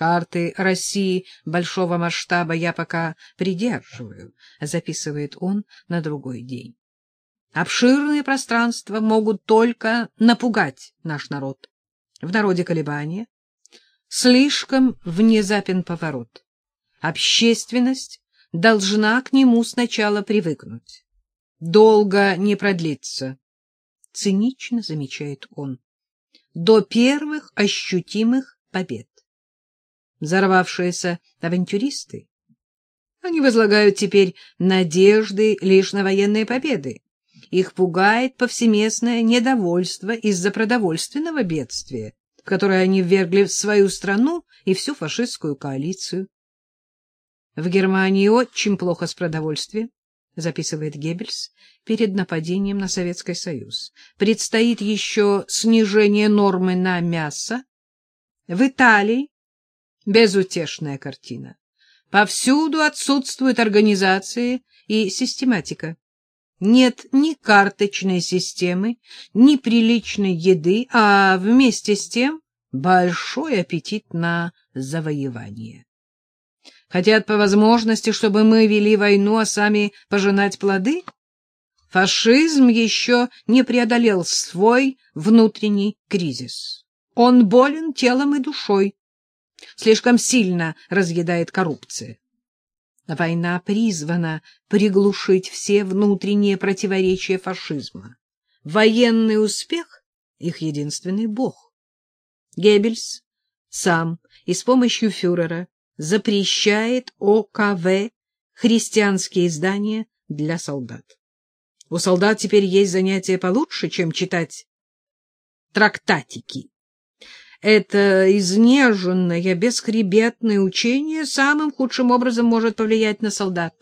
Карты России большого масштаба я пока придерживаю, записывает он на другой день. Обширные пространства могут только напугать наш народ. В народе колебания. Слишком внезапен поворот. Общественность должна к нему сначала привыкнуть. Долго не продлится, — цинично замечает он, — до первых ощутимых побед. Взорвавшиеся авантюристы, они возлагают теперь надежды лишь на военные победы. Их пугает повсеместное недовольство из-за продовольственного бедствия, в которое они ввергли свою страну и всю фашистскую коалицию. В Германии очень плохо с продовольствием, записывает Геббельс, перед нападением на Советский Союз. Предстоит еще снижение нормы на мясо. В Италии безутешная картина. Повсюду отсутствуют организации и систематика. Нет ни карточной системы, ни приличной еды, а вместе с тем большой аппетит на завоевание. Хотят по возможности, чтобы мы вели войну, а сами пожинать плоды? Фашизм еще не преодолел свой внутренний кризис. Он болен телом и душой. Слишком сильно разъедает коррупция. Война призвана приглушить все внутренние противоречия фашизма. Военный успех — их единственный бог. Геббельс сам и с помощью фюрера запрещает ОКВ христианские издания для солдат. У солдат теперь есть занятия получше, чем читать трактатики. Это изнеженное, бесхребетное учение самым худшим образом может повлиять на солдат.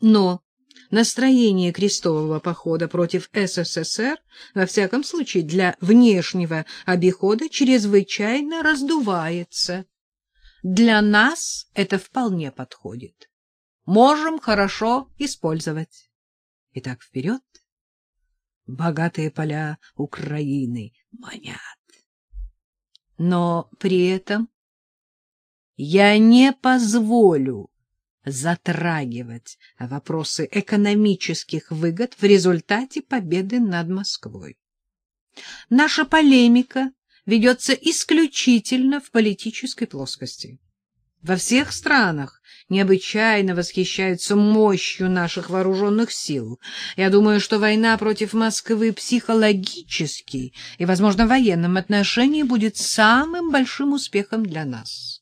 Но настроение крестового похода против СССР, во всяком случае для внешнего обихода, чрезвычайно раздувается. Для нас это вполне подходит. Можем хорошо использовать. Итак, вперед! Богатые поля Украины манят. Но при этом я не позволю затрагивать вопросы экономических выгод в результате победы над Москвой. Наша полемика ведется исключительно в политической плоскости. Во всех странах необычайно восхищаются мощью наших вооруженных сил. Я думаю, что война против Москвы психологически и, возможно, в военном отношении будет самым большим успехом для нас.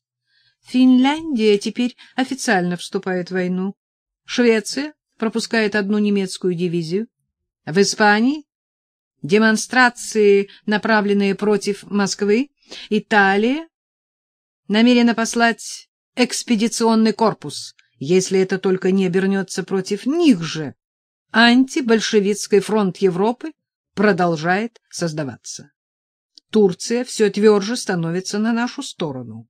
Финляндия теперь официально вступает в войну. Швеция пропускает одну немецкую дивизию. В Испании демонстрации, направленные против Москвы, Италия намерена послать экспедиционный корпус, если это только не обернется против них же. Антибольшевистский фронт Европы продолжает создаваться. Турция все тверже становится на нашу сторону.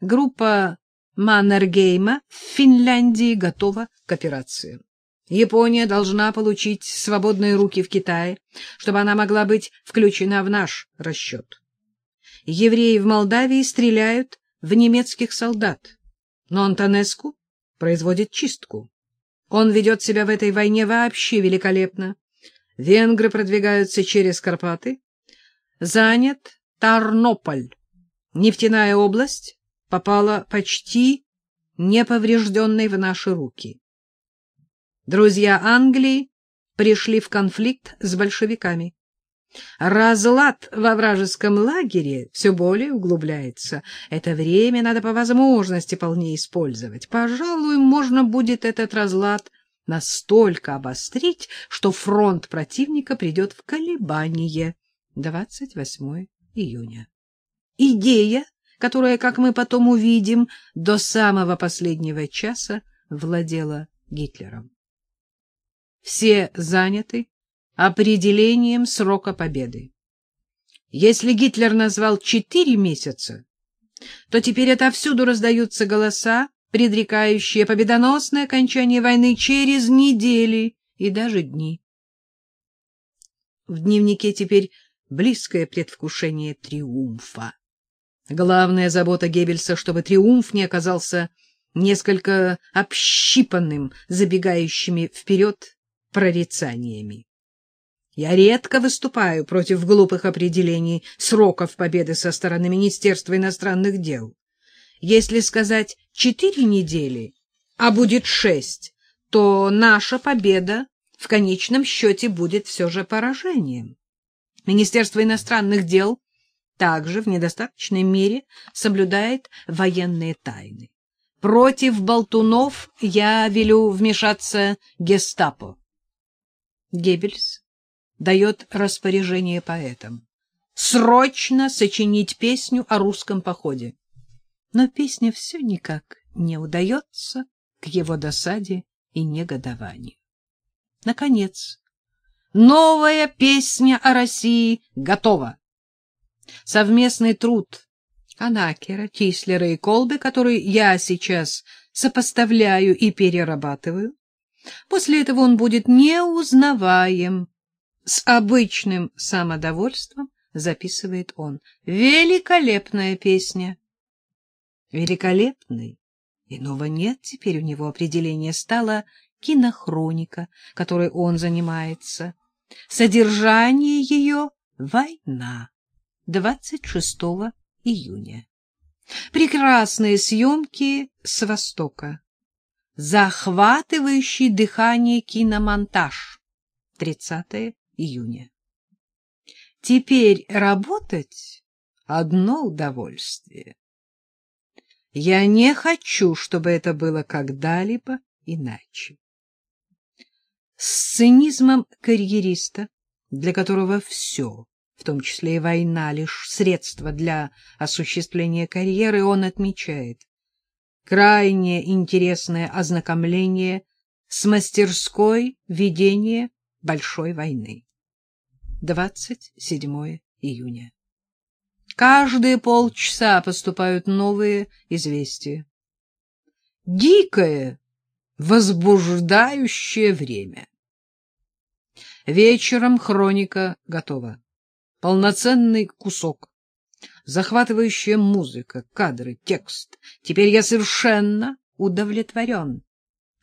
Группа Маннергейма в Финляндии готова к операции. Япония должна получить свободные руки в Китае, чтобы она могла быть включена в наш расчет. Евреи в Молдавии стреляют в немецких солдат, но Антонеску производит чистку. Он ведет себя в этой войне вообще великолепно. Венгры продвигаются через Карпаты. Занят Тарнополь. Нефтяная область попала почти неповрежденной в наши руки. Друзья Англии пришли в конфликт с большевиками. Разлад во вражеском лагере все более углубляется. Это время надо по возможности полнее использовать. Пожалуй, можно будет этот разлад настолько обострить, что фронт противника придет в колебание. 28 июня. Идея, которая, как мы потом увидим, до самого последнего часа владела Гитлером. Все заняты определением срока победы. Если Гитлер назвал четыре месяца, то теперь отовсюду раздаются голоса, предрекающие победоносное окончание войны через недели и даже дни. В дневнике теперь близкое предвкушение триумфа. Главная забота Геббельса, чтобы триумф не оказался несколько общипанным, забегающими вперед прорицаниями. Я редко выступаю против глупых определений сроков победы со стороны Министерства иностранных дел. Если сказать четыре недели, а будет шесть, то наша победа в конечном счете будет все же поражением. Министерство иностранных дел также в недостаточной мере соблюдает военные тайны. Против болтунов я велю вмешаться гестапо. Геббельс дает распоряжение поэтам. Срочно сочинить песню о русском походе. Но песня все никак не удается к его досаде и негодованию. Наконец, новая песня о России готова. Совместный труд Анакера, Тислера и Колбы, который я сейчас сопоставляю и перерабатываю, после этого он будет неузнаваем. С обычным самодовольством записывает он. Великолепная песня. Великолепный. Иного нет теперь у него определения. Стала кинохроника, которой он занимается. Содержание ее — война. 26 июня. Прекрасные съемки с Востока. Захватывающий дыхание киномонтаж. 30 июня. Теперь работать — одно удовольствие. Я не хочу, чтобы это было когда-либо иначе. С цинизмом карьериста, для которого все в том числе и война, лишь средство для осуществления карьеры, он отмечает. Крайне интересное ознакомление с мастерской ведения большой войны. 27 июня. Каждые полчаса поступают новые известия. Дикое, возбуждающее время. Вечером хроника готова полноценный кусок. Захватывающая музыка, кадры, текст. Теперь я совершенно удовлетворен.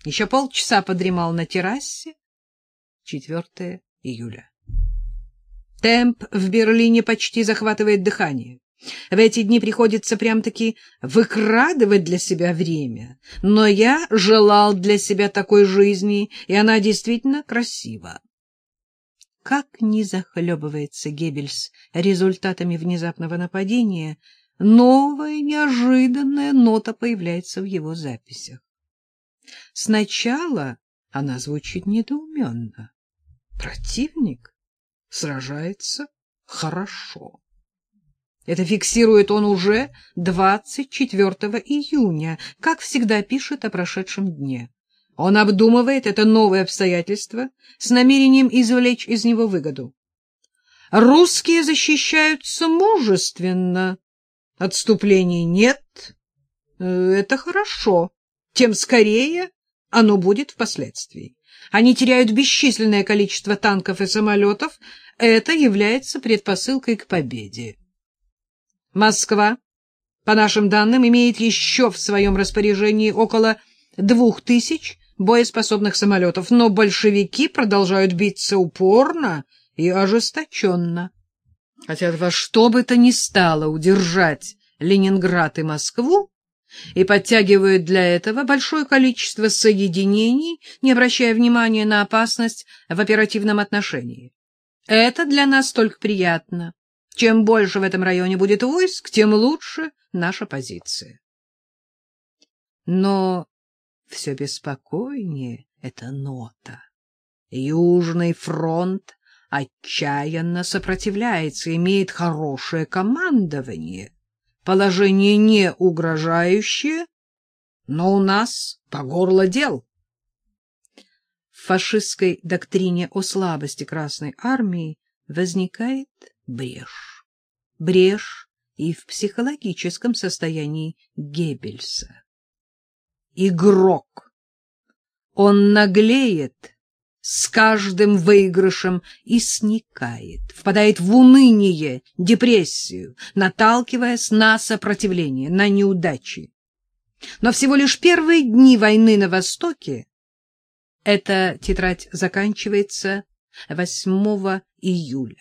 Еще полчаса подремал на террасе. 4 июля. Темп в Берлине почти захватывает дыхание. В эти дни приходится прям-таки выкрадывать для себя время. Но я желал для себя такой жизни, и она действительно красива. Как ни захлебывается Геббельс результатами внезапного нападения, новая неожиданная нота появляется в его записях. Сначала она звучит недоуменно. Противник сражается хорошо. Это фиксирует он уже 24 июня, как всегда пишет о прошедшем дне. Он обдумывает это новое обстоятельство с намерением извлечь из него выгоду. Русские защищаются мужественно. Отступлений нет. Э, это хорошо. Тем скорее оно будет впоследствии. Они теряют бесчисленное количество танков и самолетов. Это является предпосылкой к победе. Москва, по нашим данным, имеет еще в своем распоряжении около двух тысяч боеспособных самолетов, но большевики продолжают биться упорно и ожесточенно. Хотят во что бы то ни стало удержать Ленинград и Москву, и подтягивают для этого большое количество соединений, не обращая внимания на опасность в оперативном отношении. Это для нас только приятно. Чем больше в этом районе будет войск, тем лучше наша позиция. Но все беспокойнее эта нота. Южный фронт отчаянно сопротивляется, имеет хорошее командование. Положение не угрожающее, но у нас по горло дел. В фашистской доктрине о слабости Красной Армии возникает брешь. Брешь и в психологическом состоянии Геббельса игрок. Он наглеет с каждым выигрышем и сникает, впадает в уныние, депрессию, наталкиваясь на сопротивление, на неудачи. Но всего лишь первые дни войны на Востоке эта тетрадь заканчивается 8 июля.